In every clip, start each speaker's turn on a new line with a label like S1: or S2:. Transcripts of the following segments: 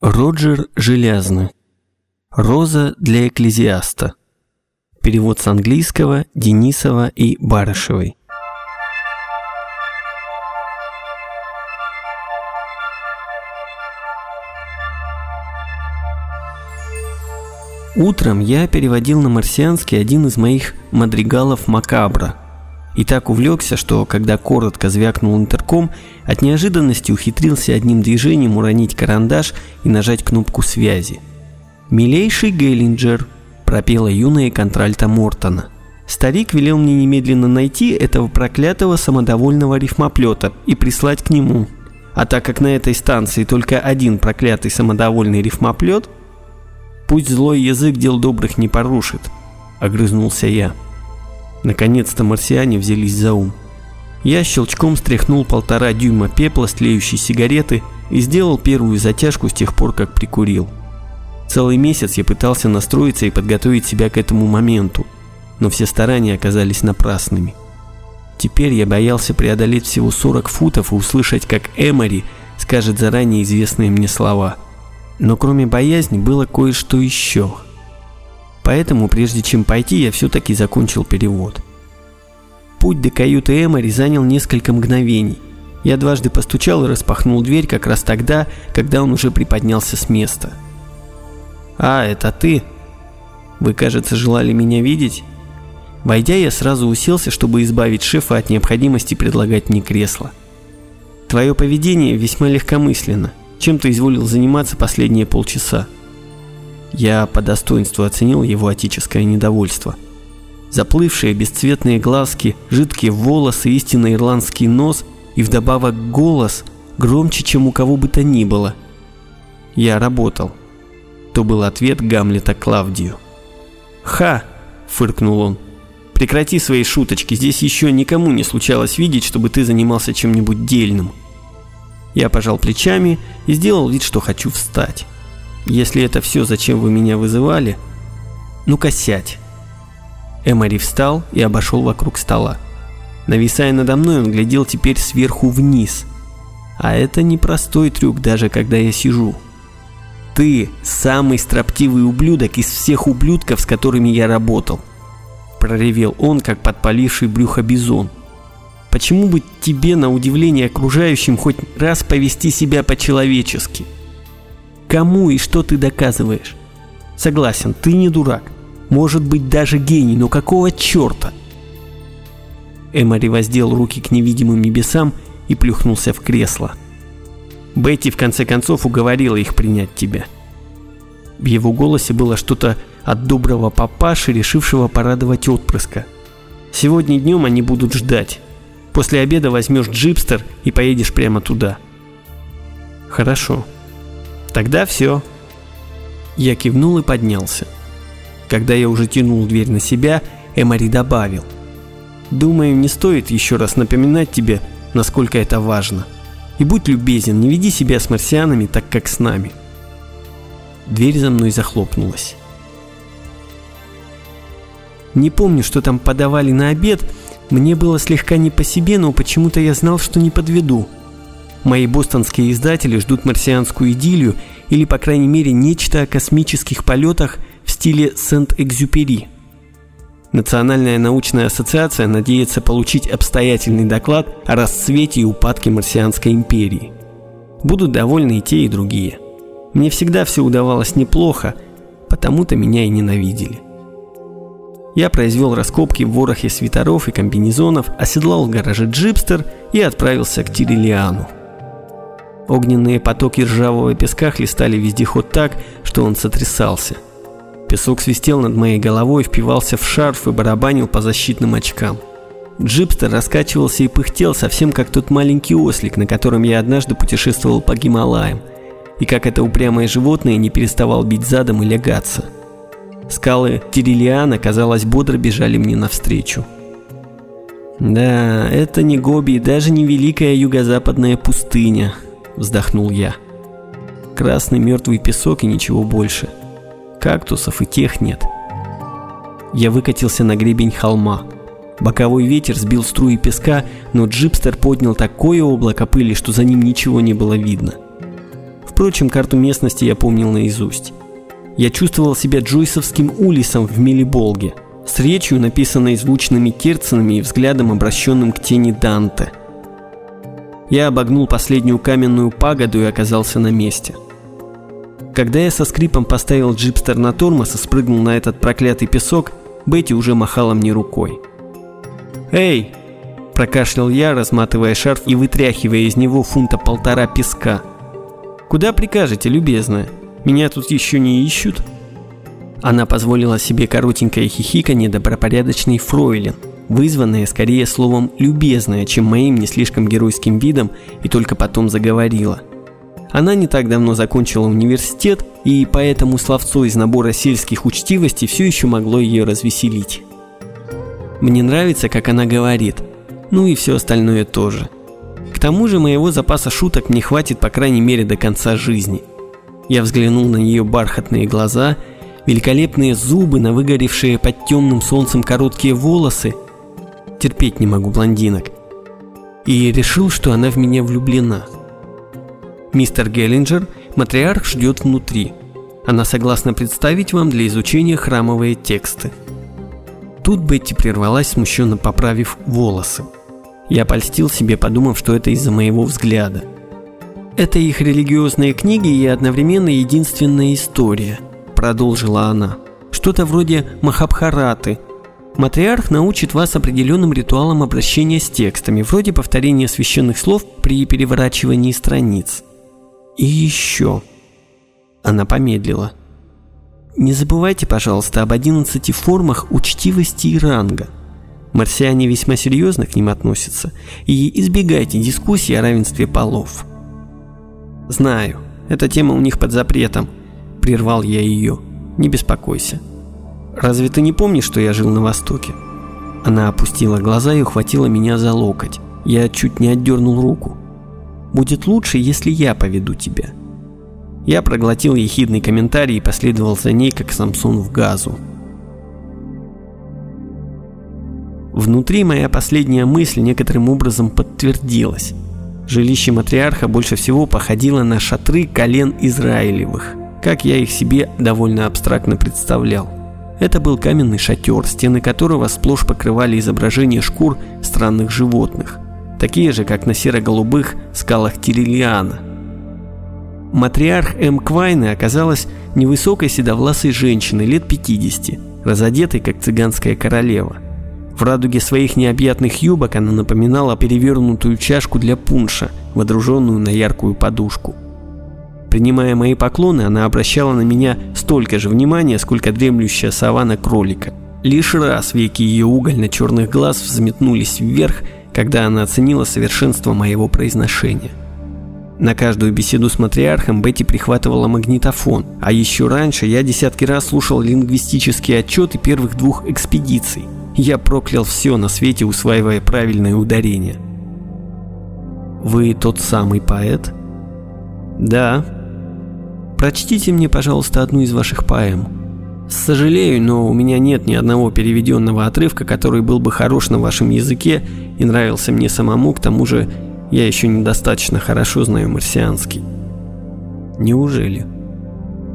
S1: Роджер Желязный. Роза для экклезиаста. Перевод с английского Денисова и Барышевой. Утром я переводил на марсианский один из моих мадригалов Макабра – и так увлекся, что, когда коротко звякнул интерком, от неожиданности ухитрился одним движением уронить карандаш и нажать кнопку связи. «Милейший Геллинджер», – пропела юная контральта Мортона. Старик велел мне немедленно найти этого проклятого самодовольного рифмоплета и прислать к нему. А так как на этой станции только один проклятый самодовольный рифмоплет, пусть злой язык дел добрых не порушит, огрызнулся я. Наконец-то марсиане взялись за ум. Я щелчком стряхнул полтора дюйма пепла с тлеющей сигареты и сделал первую затяжку с тех пор, как прикурил. Целый месяц я пытался настроиться и подготовить себя к этому моменту, но все старания оказались напрасными. Теперь я боялся преодолеть всего 40 футов и услышать, как Эмори скажет заранее известные мне слова. Но кроме боязни было кое-что еще – Поэтому, прежде чем пойти, я все-таки закончил перевод. Путь до каюты Эмори занял несколько мгновений. Я дважды постучал и распахнул дверь как раз тогда, когда он уже приподнялся с места. «А, это ты? Вы, кажется, желали меня видеть?» Войдя, я сразу уселся, чтобы избавить шефа от необходимости предлагать мне кресло. «Твое поведение весьма легкомысленно. Чем ты изволил заниматься последние полчаса?» Я по достоинству оценил его отеческое недовольство. Заплывшие бесцветные глазки, жидкие волосы, истинно ирландский нос и вдобавок голос громче, чем у кого бы то ни было. Я работал. То был ответ Гамлета Клавдию. «Ха!» – фыркнул он. «Прекрати свои шуточки, здесь еще никому не случалось видеть, чтобы ты занимался чем-нибудь дельным». Я пожал плечами и сделал вид, что хочу встать. Если это все, зачем вы меня вызывали, ну-ка сядь. Эмори встал и обошел вокруг стола. Нависая надо мной, он глядел теперь сверху вниз. А это непростой трюк, даже когда я сижу. Ты самый строптивый ублюдок из всех ублюдков, с которыми я работал. Проревел он, как подпаливший брюхо бизон. Почему бы тебе, на удивление окружающим, хоть раз повести себя по-человечески? — Кому и что ты доказываешь? Согласен, ты не дурак. Может быть даже гений, но какого черта? Эмори воздел руки к невидимым небесам и плюхнулся в кресло. Бетти в конце концов уговорила их принять тебя. В его голосе было что-то от доброго папаши, решившего порадовать отпрыска. Сегодня днем они будут ждать. После обеда возьмешь джипстер и поедешь прямо туда. Хорошо. Тогда все. Я кивнул и поднялся. Когда я уже тянул дверь на себя, Эмори добавил. Думаю, не стоит еще раз напоминать тебе, насколько это важно. И будь любезен, не веди себя с марсианами так, как с нами. Дверь за мной захлопнулась. Не помню, что там подавали на обед. Мне было слегка не по себе, но почему-то я знал, что не подведу. Мои бостонские издатели ждут марсианскую идиллию или, по крайней мере, нечто о космических полетах в стиле Сент-Экзюпери. Национальная научная ассоциация надеется получить обстоятельный доклад о расцвете и упадке марсианской империи. Будут довольны и те, и другие. Мне всегда все удавалось неплохо, потому-то меня и ненавидели. Я произвел раскопки в ворохе свитеров и комбинезонов, оседлал в гараже джипстер и отправился к Тирилиану. Огненные потоки ржавого песка хлестали вездеход так, что он сотрясался. Песок свистел над моей головой, впивался в шарф и барабанил по защитным очкам. Джипстер раскачивался и пыхтел, совсем как тот маленький ослик, на котором я однажды путешествовал по Гималаям, и как это упрямое животное не переставал бить задом и лягаться. Скалы Тирилиана, казалось, бодро бежали мне навстречу. Да, это не Гоби и даже не великая юго-западная пустыня – вздохнул я. Красный мертвый песок и ничего больше. Кактусов и тех нет. Я выкатился на гребень холма. Боковой ветер сбил струи песка, но джипстер поднял такое облако пыли, что за ним ничего не было видно. Впрочем, карту местности я помнил наизусть. Я чувствовал себя джойсовским улисом в Милиболге, с речью, написанной звучными терцинами и взглядом, обращенным к тени Данте. Я обогнул последнюю каменную пагоду и оказался на месте. Когда я со скрипом поставил джипстер на тормоз и спрыгнул на этот проклятый песок, Бетти уже махала мне рукой. «Эй!» – прокашлял я, разматывая шарф и вытряхивая из него фунта полтора песка. «Куда прикажете, любезная?» Меня тут еще не ищут?» Она позволила себе коротенькое хихиканье добропорядочный фройлен, вызванное скорее словом «любезное», чем моим не слишком геройским видом, и только потом заговорила. Она не так давно закончила университет, и поэтому словцо из набора сельских учтивостей все еще могло ее развеселить. Мне нравится, как она говорит, ну и все остальное тоже. К тому же моего запаса шуток мне хватит по крайней мере до конца жизни – я взглянул на ее бархатные глаза, великолепные зубы, на выгоревшие под темным солнцем короткие волосы. Терпеть не могу блондинок. И решил, что она в меня влюблена. Мистер Геллинджер, матриарх ждет внутри. Она согласна представить вам для изучения храмовые тексты. Тут Бетти прервалась, смущенно поправив волосы. Я польстил себе, подумав, что это из-за моего взгляда – это их религиозные книги и одновременно единственная история, продолжила она. Что-то вроде Махабхараты. Матриарх научит вас определенным ритуалам обращения с текстами, вроде повторения священных слов при переворачивании страниц. И еще. Она помедлила. Не забывайте, пожалуйста, об 11 формах учтивости и ранга. Марсиане весьма серьезно к ним относятся, и избегайте дискуссий о равенстве полов. «Знаю, эта тема у них под запретом», – прервал я ее. «Не беспокойся». «Разве ты не помнишь, что я жил на Востоке?» Она опустила глаза и ухватила меня за локоть. Я чуть не отдернул руку. «Будет лучше, если я поведу тебя». Я проглотил ехидный комментарий и последовал за ней, как Самсон в газу. Внутри моя последняя мысль некоторым образом подтвердилась. Жилище матриарха больше всего походило на шатры колен Израилевых, как я их себе довольно абстрактно представлял. Это был каменный шатер, стены которого сплошь покрывали изображения шкур странных животных, такие же, как на серо-голубых скалах Тирилиана. Матриарх М. Квайны оказалась невысокой седовласой женщиной лет 50, разодетой как цыганская королева – в радуге своих необъятных юбок она напоминала перевернутую чашку для пунша, водруженную на яркую подушку. Принимая мои поклоны, она обращала на меня столько же внимания, сколько дремлющая сова на кролика. Лишь раз веки ее угольно-черных глаз взметнулись вверх, когда она оценила совершенство моего произношения. На каждую беседу с матриархом Бетти прихватывала магнитофон, а еще раньше я десятки раз слушал лингвистические отчеты первых двух экспедиций – я проклял все на свете, усваивая правильное ударение. «Вы тот самый поэт?» «Да». «Прочтите мне, пожалуйста, одну из ваших поэм». «Сожалею, но у меня нет ни одного переведенного отрывка, который был бы хорош на вашем языке и нравился мне самому, к тому же я еще недостаточно хорошо знаю марсианский». «Неужели?»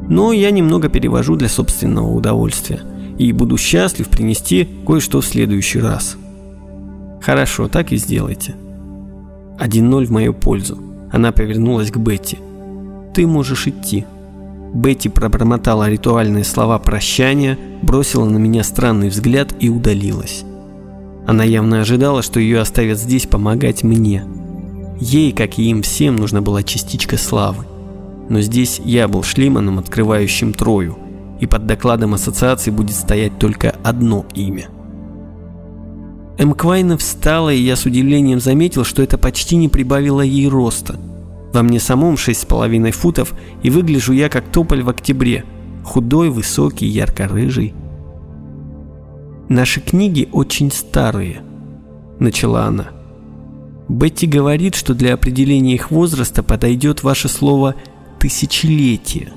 S1: «Но я немного перевожу для собственного удовольствия» и буду счастлив принести кое-что в следующий раз. Хорошо, так и сделайте. 1-0 в мою пользу. Она повернулась к Бетти. Ты можешь идти. Бетти пробормотала ритуальные слова прощания, бросила на меня странный взгляд и удалилась. Она явно ожидала, что ее оставят здесь помогать мне. Ей, как и им всем, нужна была частичка славы. Но здесь я был шлиманом, открывающим Трою, и под докладом ассоциации будет стоять только одно имя. М. Квайна встала, и я с удивлением заметил, что это почти не прибавило ей роста. Во мне самом шесть с половиной футов, и выгляжу я как тополь в октябре. Худой, высокий, ярко-рыжий. «Наши книги очень старые», — начала она. «Бетти говорит, что для определения их возраста подойдет ваше слово «тысячелетие».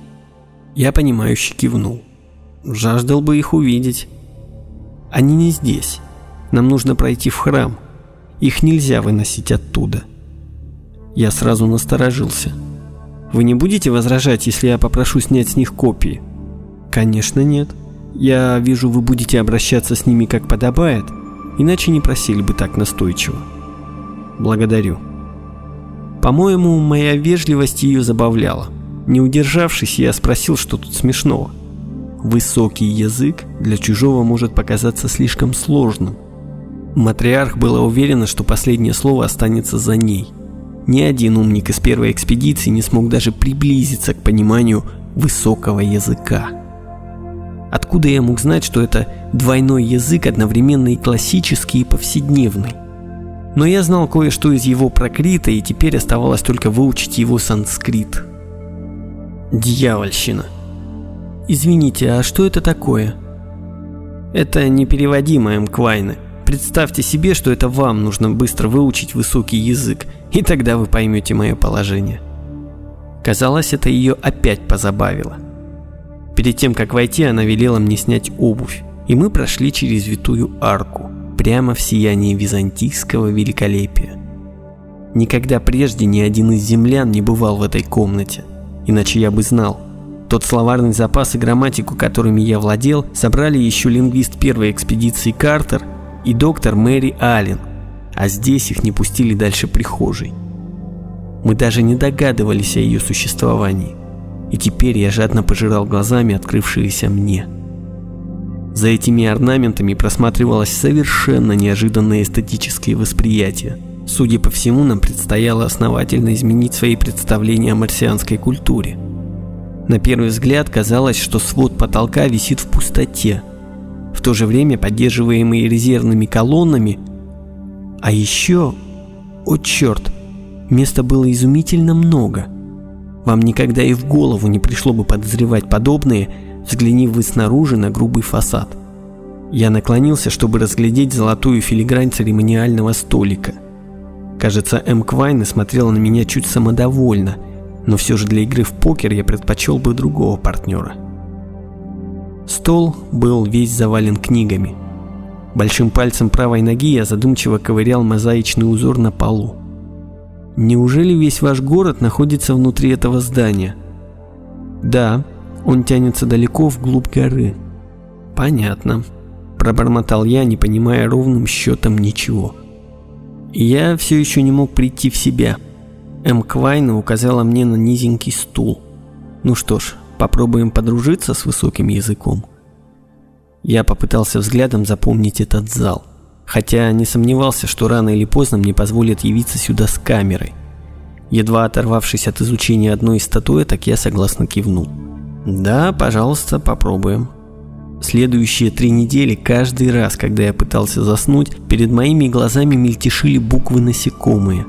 S1: Я понимающе кивнул. Жаждал бы их увидеть. Они не здесь. Нам нужно пройти в храм. Их нельзя выносить оттуда. Я сразу насторожился. Вы не будете возражать, если я попрошу снять с них копии? Конечно, нет. Я вижу, вы будете обращаться с ними как подобает, иначе не просили бы так настойчиво. Благодарю. По-моему, моя вежливость ее забавляла. Не удержавшись, я спросил, что тут смешного. Высокий язык для чужого может показаться слишком сложным. Матриарх была уверена, что последнее слово останется за ней. Ни один умник из первой экспедиции не смог даже приблизиться к пониманию высокого языка. Откуда я мог знать, что это двойной язык одновременно и классический, и повседневный? Но я знал кое-что из его прокрита, и теперь оставалось только выучить его санскрит. Дьявольщина. Извините, а что это такое? Это непереводимое мквайны. Представьте себе, что это вам нужно быстро выучить высокий язык, и тогда вы поймете мое положение. Казалось, это ее опять позабавило. Перед тем, как войти, она велела мне снять обувь, и мы прошли через витую арку, прямо в сиянии византийского великолепия. Никогда прежде ни один из землян не бывал в этой комнате, иначе я бы знал. Тот словарный запас и грамматику, которыми я владел, собрали еще лингвист первой экспедиции Картер и доктор Мэри Аллен, а здесь их не пустили дальше прихожей. Мы даже не догадывались о ее существовании – и теперь я жадно пожирал глазами открывшиеся мне. За этими орнаментами просматривалось совершенно неожиданное эстетическое восприятие. Судя по всему, нам предстояло основательно изменить свои представления о марсианской культуре. На первый взгляд казалось, что свод потолка висит в пустоте, то же время поддерживаемый резервными колоннами. А еще, о черт, места было изумительно много – вам никогда и в голову не пришло бы подозревать подобные, взглянив вы снаружи на грубый фасад. Я наклонился, чтобы разглядеть золотую филигрань церемониального столика. Кажется, М. Квайна смотрела на меня чуть самодовольно, но все же для игры в покер я предпочел бы другого партнера. Стол был весь завален книгами. Большим пальцем правой ноги я задумчиво ковырял мозаичный узор на полу. Неужели весь ваш город находится внутри этого здания? Да, он тянется далеко вглубь горы. Понятно. Пробормотал я, не понимая ровным счетом ничего. Я все еще не мог прийти в себя. М. Квайна указала мне на низенький стул. Ну что ж, попробуем подружиться с высоким языком. Я попытался взглядом запомнить этот зал – хотя не сомневался, что рано или поздно мне позволят явиться сюда с камерой. Едва оторвавшись от изучения одной из статуэток, я согласно кивнул. «Да, пожалуйста, попробуем». Следующие три недели, каждый раз, когда я пытался заснуть, перед моими глазами мельтешили буквы насекомые.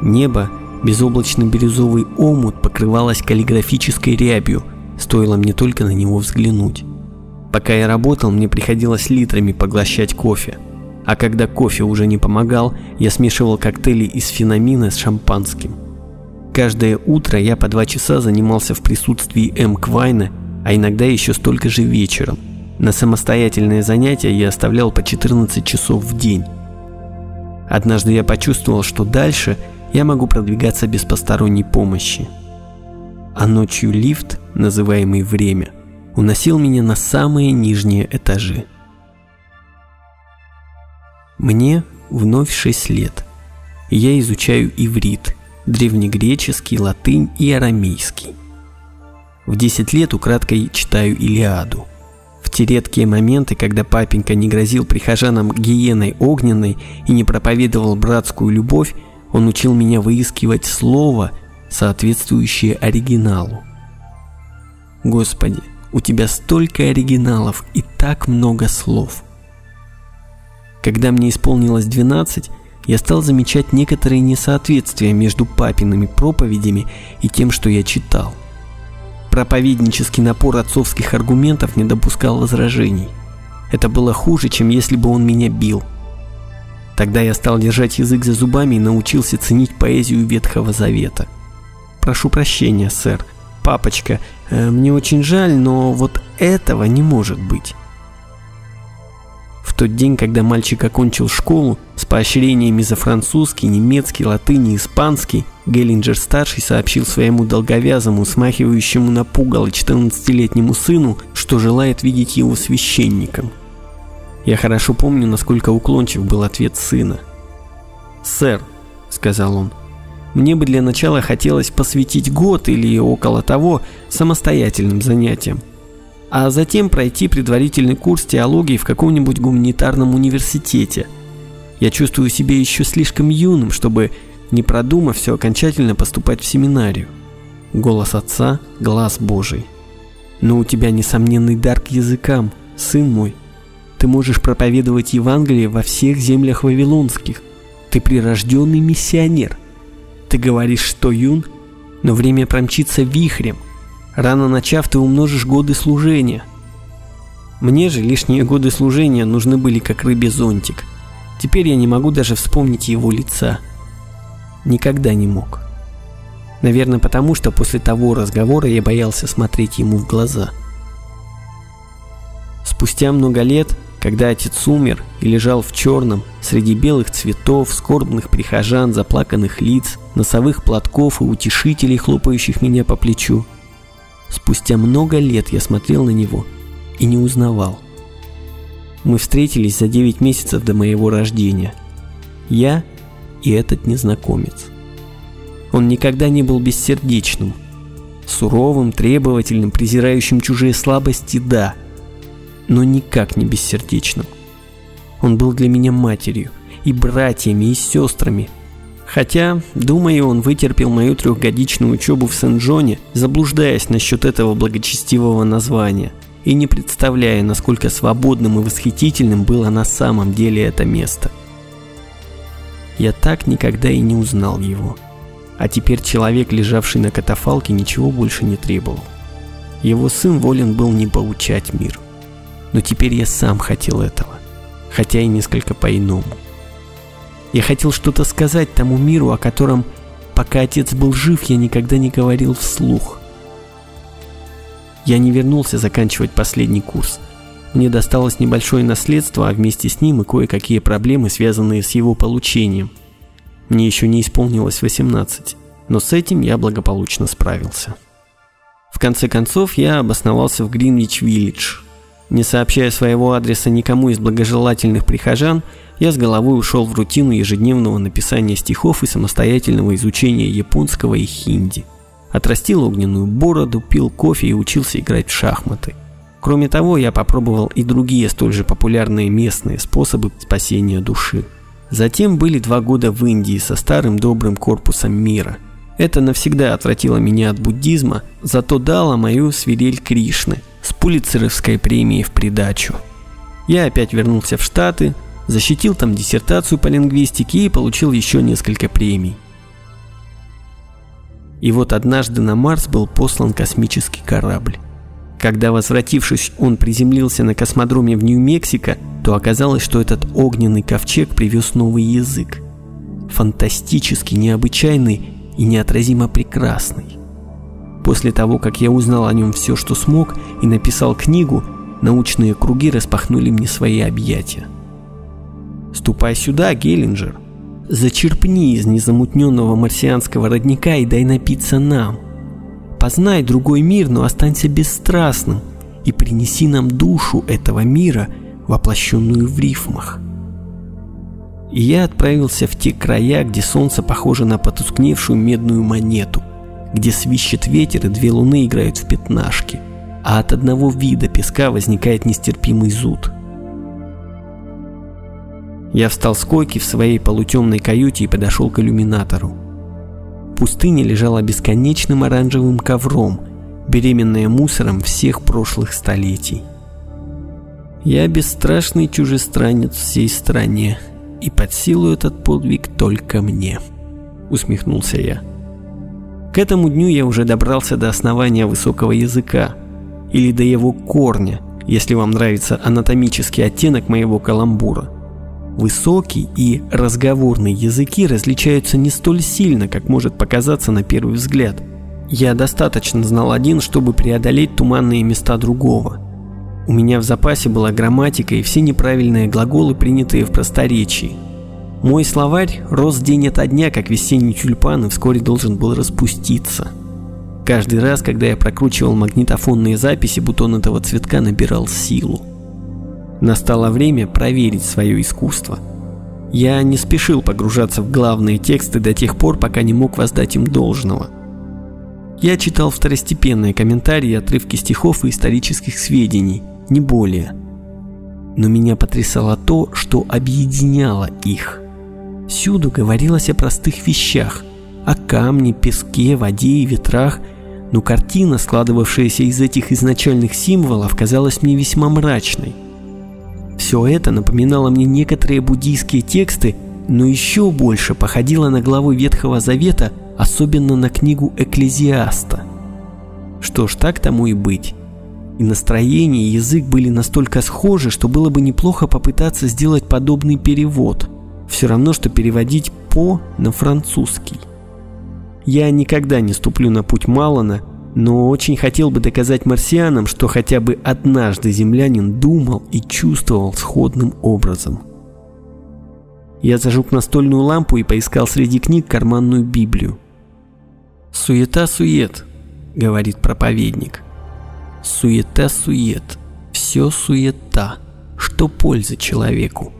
S1: Небо, безоблачный бирюзовый омут, покрывалось каллиграфической рябью, стоило мне только на него взглянуть. Пока я работал, мне приходилось литрами поглощать кофе – а когда кофе уже не помогал, я смешивал коктейли из феномина с шампанским. Каждое утро я по два часа занимался в присутствии М. Квайна, а иногда еще столько же вечером. На самостоятельные занятия я оставлял по 14 часов в день. Однажды я почувствовал, что дальше я могу продвигаться без посторонней помощи. А ночью лифт, называемый «Время», уносил меня на самые нижние этажи. Мне вновь 6 лет. Я изучаю иврит, древнегреческий, латынь и арамейский. В 10 лет украдкой читаю Илиаду. В те редкие моменты, когда папенька не грозил прихожанам гиеной огненной и не проповедовал братскую любовь, он учил меня выискивать слово, соответствующее оригиналу. Господи, у тебя столько оригиналов и так много слов. Когда мне исполнилось 12, я стал замечать некоторые несоответствия между папиными проповедями и тем, что я читал. Проповеднический напор отцовских аргументов не допускал возражений. Это было хуже, чем если бы он меня бил. Тогда я стал держать язык за зубами и научился ценить поэзию Ветхого Завета. Прошу прощения, сэр. Папочка, э, мне очень жаль, но вот этого не может быть тот день, когда мальчик окончил школу, с поощрениями за французский, немецкий, латынь и испанский, Геллинджер-старший сообщил своему долговязому, смахивающему на пугало 14-летнему сыну, что желает видеть его священником. Я хорошо помню, насколько уклончив был ответ сына. «Сэр», — сказал он, — «мне бы для начала хотелось посвятить год или около того самостоятельным занятиям а затем пройти предварительный курс теологии в каком-нибудь гуманитарном университете. Я чувствую себя еще слишком юным, чтобы, не продумав все, окончательно поступать в семинарию. Голос отца – глаз Божий. Но у тебя несомненный дар к языкам, сын мой. Ты можешь проповедовать Евангелие во всех землях вавилонских. Ты прирожденный миссионер. Ты говоришь, что юн, но время промчится вихрем, Рано начав, ты умножишь годы служения. Мне же лишние годы служения нужны были как рыбе зонтик. Теперь я не могу даже вспомнить его лица. Никогда не мог. Наверное, потому что после того разговора я боялся смотреть ему в глаза. Спустя много лет, когда отец умер и лежал в черном, среди белых цветов, скорбных прихожан, заплаканных лиц, носовых платков и утешителей, хлопающих меня по плечу, Спустя много лет я смотрел на него и не узнавал. Мы встретились за 9 месяцев до моего рождения. Я и этот незнакомец. Он никогда не был бессердечным. Суровым, требовательным, презирающим чужие слабости – да, но никак не бессердечным. Он был для меня матерью, и братьями, и сестрами, Хотя, думаю, он вытерпел мою трехгодичную учебу в Сен-Джоне, заблуждаясь насчет этого благочестивого названия и не представляя, насколько свободным и восхитительным было на самом деле это место. Я так никогда и не узнал его. А теперь человек, лежавший на катафалке, ничего больше не требовал. Его сын волен был не поучать мир. Но теперь я сам хотел этого, хотя и несколько по-иному. Я хотел что-то сказать тому миру, о котором, пока отец был жив, я никогда не говорил вслух. Я не вернулся заканчивать последний курс. Мне досталось небольшое наследство, а вместе с ним и кое-какие проблемы, связанные с его получением. Мне еще не исполнилось 18, но с этим я благополучно справился. В конце концов, я обосновался в Гринвич-Виллидж. Не сообщая своего адреса никому из благожелательных прихожан, я с головой ушел в рутину ежедневного написания стихов и самостоятельного изучения японского и хинди. Отрастил огненную бороду, пил кофе и учился играть в шахматы. Кроме того, я попробовал и другие столь же популярные местные способы спасения души. Затем были два года в Индии со старым добрым корпусом мира. Это навсегда отвратило меня от буддизма, зато дало мою свирель Кришны с пулицеровской премией в придачу. Я опять вернулся в Штаты, защитил там диссертацию по лингвистике и получил еще несколько премий. И вот однажды на Марс был послан космический корабль. Когда, возвратившись, он приземлился на космодроме в Нью-Мексико, то оказалось, что этот огненный ковчег привез новый язык. Фантастический, необычайный и неотразимо прекрасный. После того, как я узнал о нем все, что смог, и написал книгу, научные круги распахнули мне свои объятия. Ступай сюда, Геллинджер. Зачерпни из незамутненного марсианского родника и дай напиться нам. Познай другой мир, но останься бесстрастным и принеси нам душу этого мира, воплощенную в рифмах. И я отправился в те края, где солнце похоже на потускневшую медную монету, где свищет ветер и две луны играют в пятнашки, а от одного вида песка возникает нестерпимый зуд – я встал с койки в своей полутемной каюте и подошел к иллюминатору. Пустыня лежала бесконечным оранжевым ковром, беременная мусором всех прошлых столетий. Я бесстрашный чужестранец всей стране, и под силу этот подвиг только мне, усмехнулся я. К этому дню я уже добрался до основания высокого языка, или до его корня, если вам нравится анатомический оттенок моего каламбура. Высокий и разговорный языки различаются не столь сильно, как может показаться на первый взгляд. Я достаточно знал один, чтобы преодолеть туманные места другого. У меня в запасе была грамматика и все неправильные глаголы, принятые в просторечии. Мой словарь рос день ото дня, как весенний тюльпан, и вскоре должен был распуститься. Каждый раз, когда я прокручивал магнитофонные записи, бутон этого цветка набирал силу. Настало время проверить свое искусство. Я не спешил погружаться в главные тексты до тех пор, пока не мог воздать им должного. Я читал второстепенные комментарии, отрывки стихов и исторических сведений, не более. Но меня потрясало то, что объединяло их. Всюду говорилось о простых вещах, о камне, песке, воде и ветрах – но картина, складывавшаяся из этих изначальных символов, казалась мне весьма мрачной. Все это напоминало мне некоторые буддийские тексты, но еще больше походило на главу Ветхого Завета, особенно на книгу Экклезиаста. Что ж, так тому и быть. И настроение, и язык были настолько схожи, что было бы неплохо попытаться сделать подобный перевод. Все равно, что переводить «по» на французский. Я никогда не ступлю на путь Малана, но очень хотел бы доказать марсианам, что хотя бы однажды землянин думал и чувствовал сходным образом. Я зажег настольную лампу и поискал среди книг карманную Библию. «Суета-сует», — говорит проповедник. «Суета-сует, все суета, что польза человеку?»